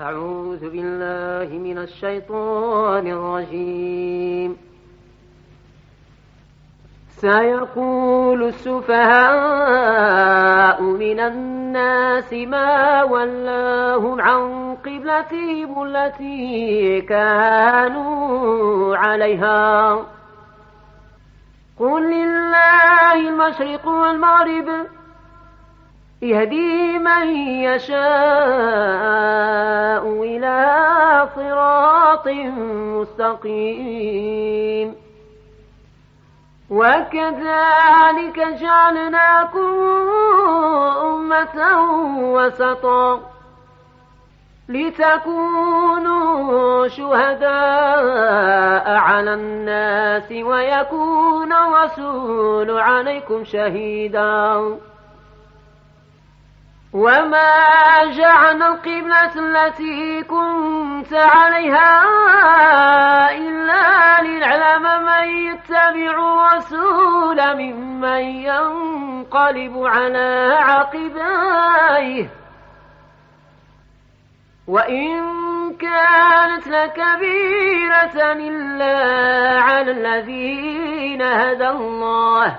أعوذ بالله من الشيطان الرجيم. سيقول السفهاء من الناس ما ولاهم عن قبلتهم التي كانوا عليها. قل لله المشرق والمغرب يهدي من يشاء إلى صراط مستقيم. وكذلك جعلناكم أمة وسطا لتكونوا شهداء على الناس ويكون الرسول عليكم شهيدا. وما جعل القبلة التي كنت عليها إلا لنعلم من يتبع الرسول ممن ينقلب على عقبيه وإن كانت لكبيرة إلا على الذين هدى الله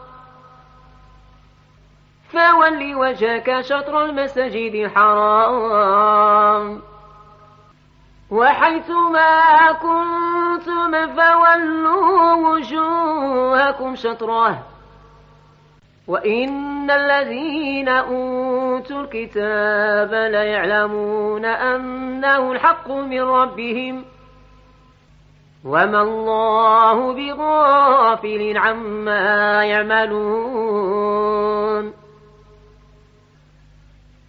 فول وجهك شطر المسجد الحرام وحيث ما كنتم فولوا وجوهكم شطرة. وإن الذين أوتوا الكتاب ليعلمون أنه الحق من ربهم. وما الله بغافل عما يعملون.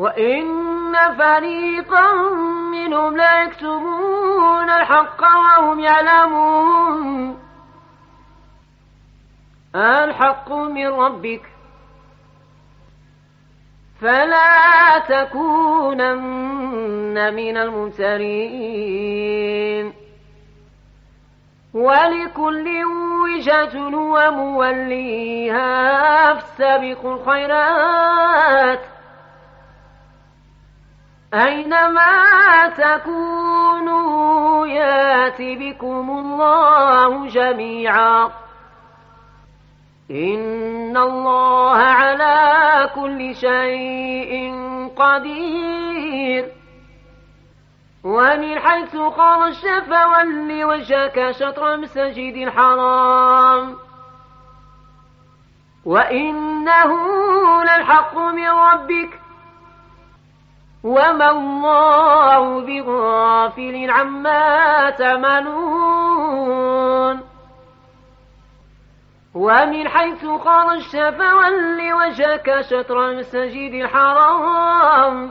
وإن فريقا منهم لا يكتمون الحق وهم يعلمون. الحق من ربك. فلا تكونن من الممترين. ولكل وجهة وموليها فاستبقوا الخيرات. أينما تكونوا يأت بكم الله جميعا. إن الله على كل شيء قدير. ومن حيث خرجت فول وجهك شطر المسجد الحرام. وإنه للحق من ربك. وما الله بغافل عما تعملون ومن حيث خرجت فول وجهك شطر المسجد الحرام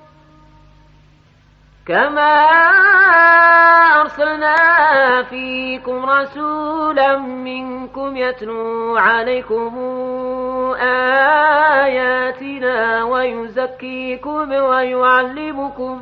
كما أرسلنا فيكم رسولا منكم يتلو عليكم آياتنا ويزكيكم ويعلمكم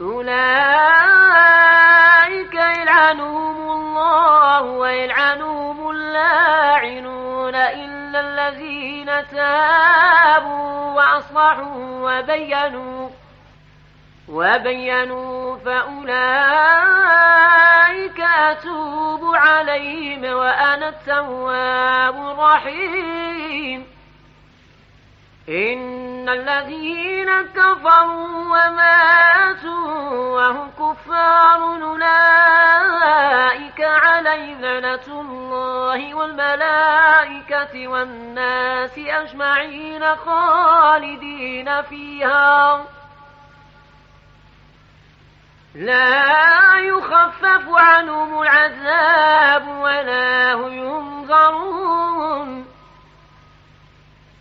أولئك يلعنهم الله ويلعنهم اللاعنون إلا الذين تابوا وأصلحوا وبينوا وبينوا فأولئك أتوب عليهم وأنا التواب الرحيم إن الذين كفروا وماتوا وهم كفار أولئك عليهم لعنة الله والملائكة والناس أجمعين خالدين فيها. لا يخفف عنهم العذاب ولا هم ينظرون.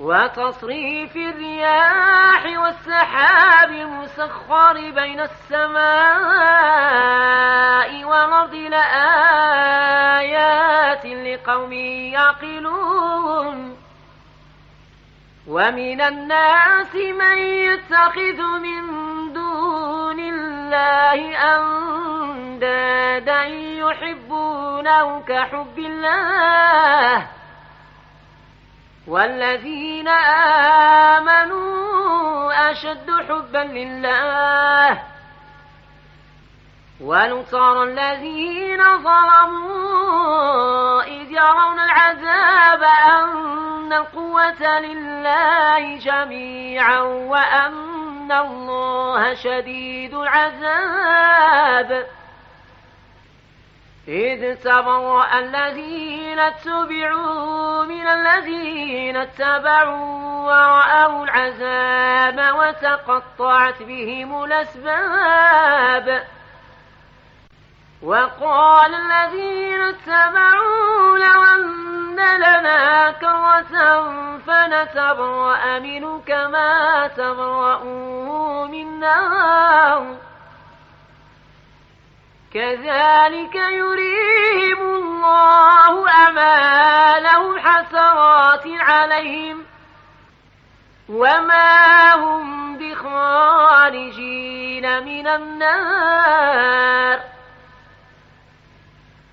وتصريف الرياح والسحاب المسخر بين السماء والأرض لآيات لقوم يعقلون. ومن الناس من يتخذ من دون الله أندادا يحبونه كحب الله والذين آمنوا أشد حبا لله ونصر الذين ظلموا إذ يرون العذاب أن القوة لله جميعا وأن الله شديد العذاب إذ تبرأ الذين اتبعوا من الذين اتبعوا ورأوا العذاب وتقطعت بهم الأسباب. وقال الذين اتبعوا لو أن لنا كرة فنتبرأ منه كما تبرأوا منا. كذلك يريهم الله أمالهم حسرات عليهم وما هم بخارجين من النار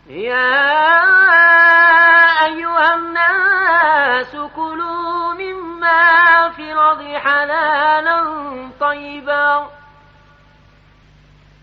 يا أيها الناس كلوا مما في الأرض حلالا طيبا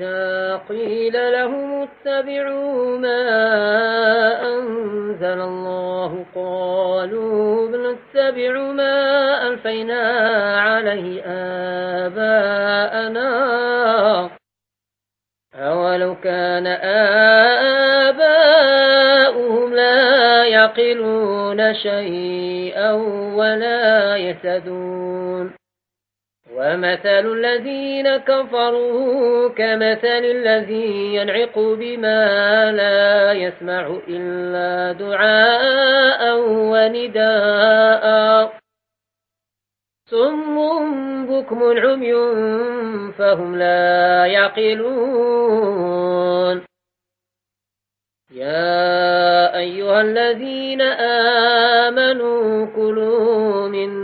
وإذا قيل لهم اتبعوا ما أنزل الله قالوا بنتبع ما ألفينا عليه آباءنا أولو كان آباؤهم لا يعقلون شيئا ولا يهتدون ومثل الذين كفروا كمثل الذي ينعق بما لا يسمع إلا دعاء ونداء. صم بكم عمي فهم لا يعقلون. يا أيها الذين آمنوا كلوا من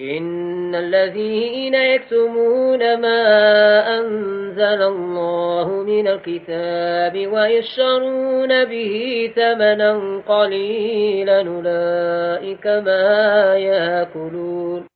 إن الذين يكتمون ما أنزل الله من الكتاب ويشرون به ثمنا قليلا أولئك ما يأكلون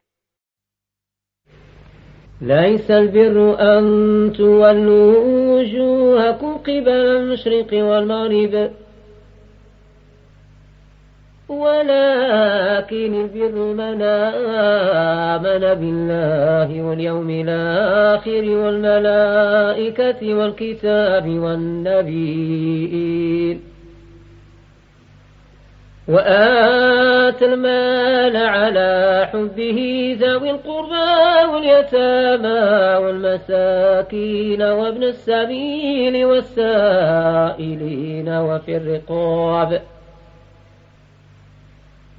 ليس البر أن تولوا وجوهكم قبل المشرق والمغرب. ولكن البر من آمن بالله واليوم الآخر والملائكة والكتاب والنبيين. وآت المال على حبه ذوي القربى واليتامى والمساكين وابن السبيل والسائلين وفي الرقاب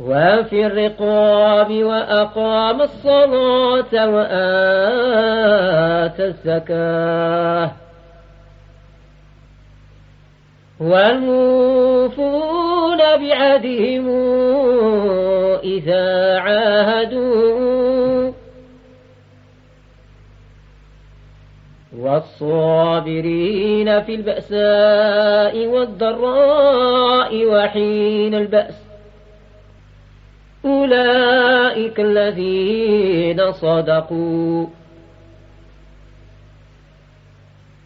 وفي الرقاب وأقام الصلاة وآتى الزكاة والموفون بعهدهم إذا عاهدوا. والصابرين في البأساء والضراء وحين البأس. أولئك الذين صدقوا.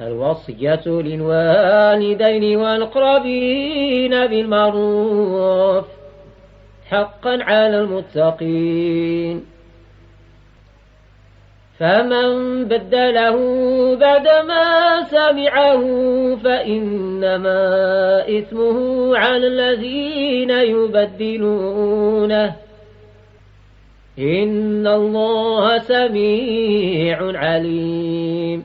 الوصية للوالدين والأقربين بالمعروف حقا على المتقين. فمن بدله بعدما سمعه فإنما إثمه على الذين يبدلونه. إن الله سميع عليم.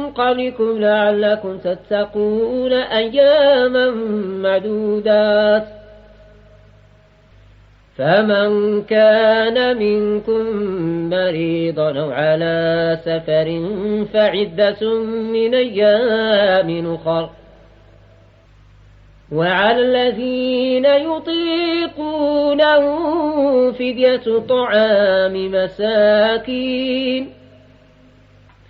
قبلكم لعلكم تتقون أياما معدودات. فمن كان منكم مريضا أو على سفر فعدة من أيام أخر. وعلى الذين يطيقونه فدية طعام مساكين.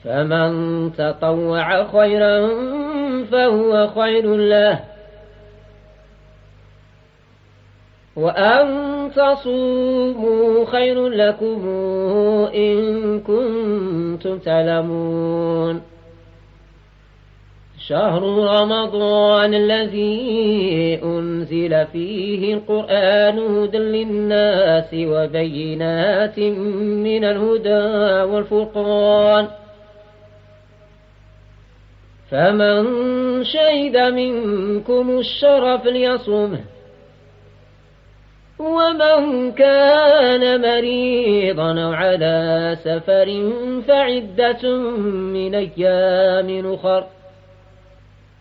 فمن تطوع خيرا فهو خير له. وأن تصوموا خير لكم إن كنتم تعلمون. شهر رمضان الذي أنزل فيه القرآن هدى للناس وبينات من الهدى والفرقان. فمن شهد منكم الشرف ليصمه ومن كان مريضا على سفر فعدة من أيام أخر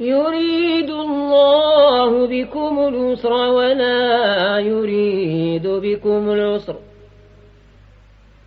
يريد الله بكم اليسر ولا يريد بكم العسر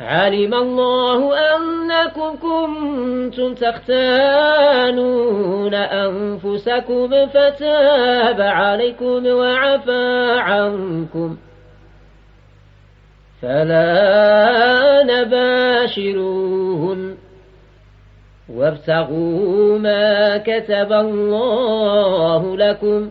علم الله أنكم كنتم تختانون أنفسكم فتاب عليكم وعفى عنكم. فلا نباشروهن وابتغوا ما كتب الله لكم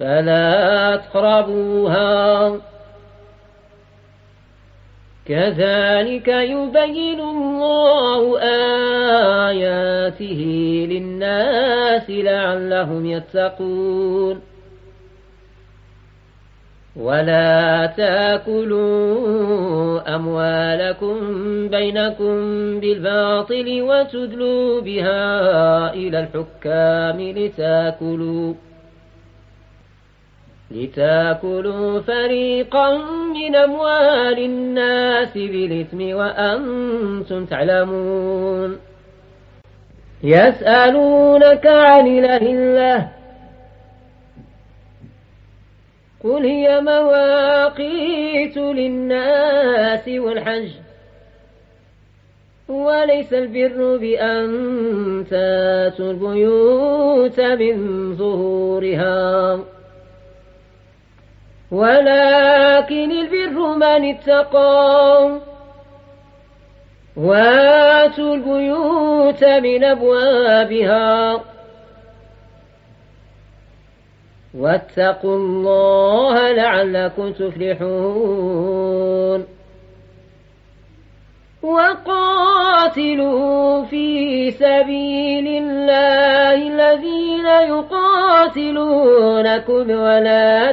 فلا تقربوها. كذلك يبين الله آياته للناس لعلهم يتقون. ولا تأكلوا أموالكم بينكم بالباطل وتدلوا بها إلى الحكام لتأكلوا. لتأكلوا فريقا من أموال الناس بالإثم وأنتم تعلمون. يسألونك عن إله الله قل هي مواقيت للناس والحج. وليس البر بأن تأتوا البيوت من ظهورها. ولكن البر من اتقى. وآتوا البيوت من أبوابها. واتقوا الله لعلكم تفلحون. وقاتلوا في سبيل الله الذين يقاتلونكم ولا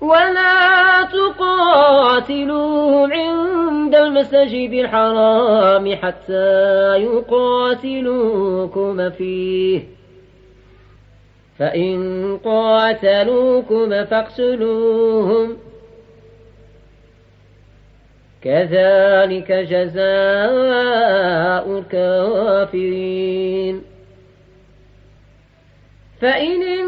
ولا تقاتلوهم عند المسجد الحرام حتى يقاتلوكم فيه. فإن قاتلوكم فاقتلوهم. كذلك جزاء الكافرين. فإن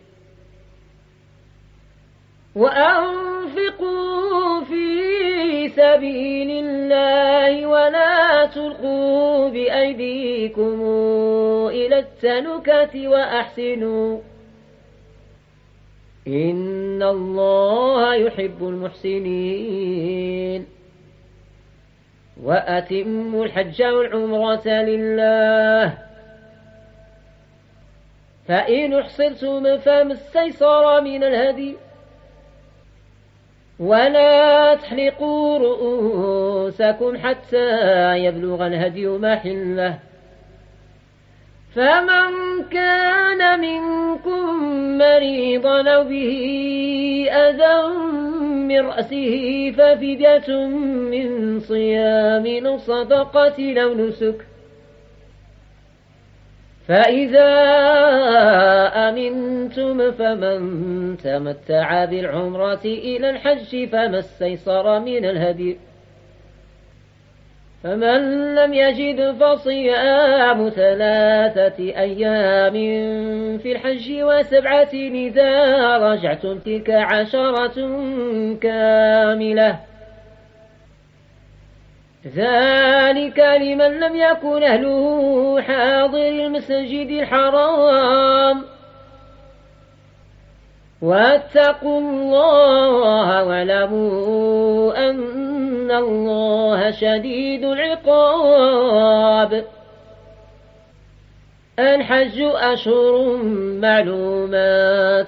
وأنفقوا في سبيل الله ولا تلقوا بأيديكم إلى التنكة وأحسنوا. إن الله يحب المحسنين. وأتموا الحج والعمرة لله. فإن أحصرتم فما استيسر من الهدي ولا تحلقوا رؤوسكم حتى يبلغ الهدي محلة. فمن كان منكم مريضا أو به أذى من رأسه ففدية من صيام صدقة أو نسك. فإذا أمنتم فمن تمتع بالعمرة إلى الحج فما استيسر من الهدي فمن لم يجد فصيام ثلاثة أيام في الحج وسبعة إذا رجعتم تلك عشرة كاملة ذلك لمن لم يكن أهله حاضر المسجد الحرام. واتقوا الله واعلموا أن الله شديد العقاب. الحج أشهر معلومات.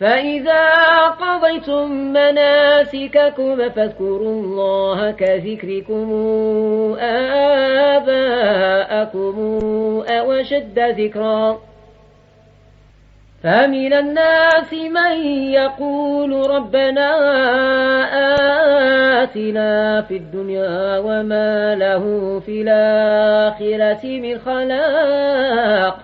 فإذا قضيتم مناسككم فاذكروا الله كذكركم آباءكم أو شد ذكرا. فمن الناس من يقول ربنا آتنا في الدنيا وما له في الآخرة من خلاق.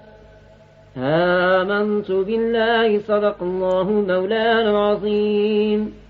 آمنت بالله صدق الله مولانا العظيم.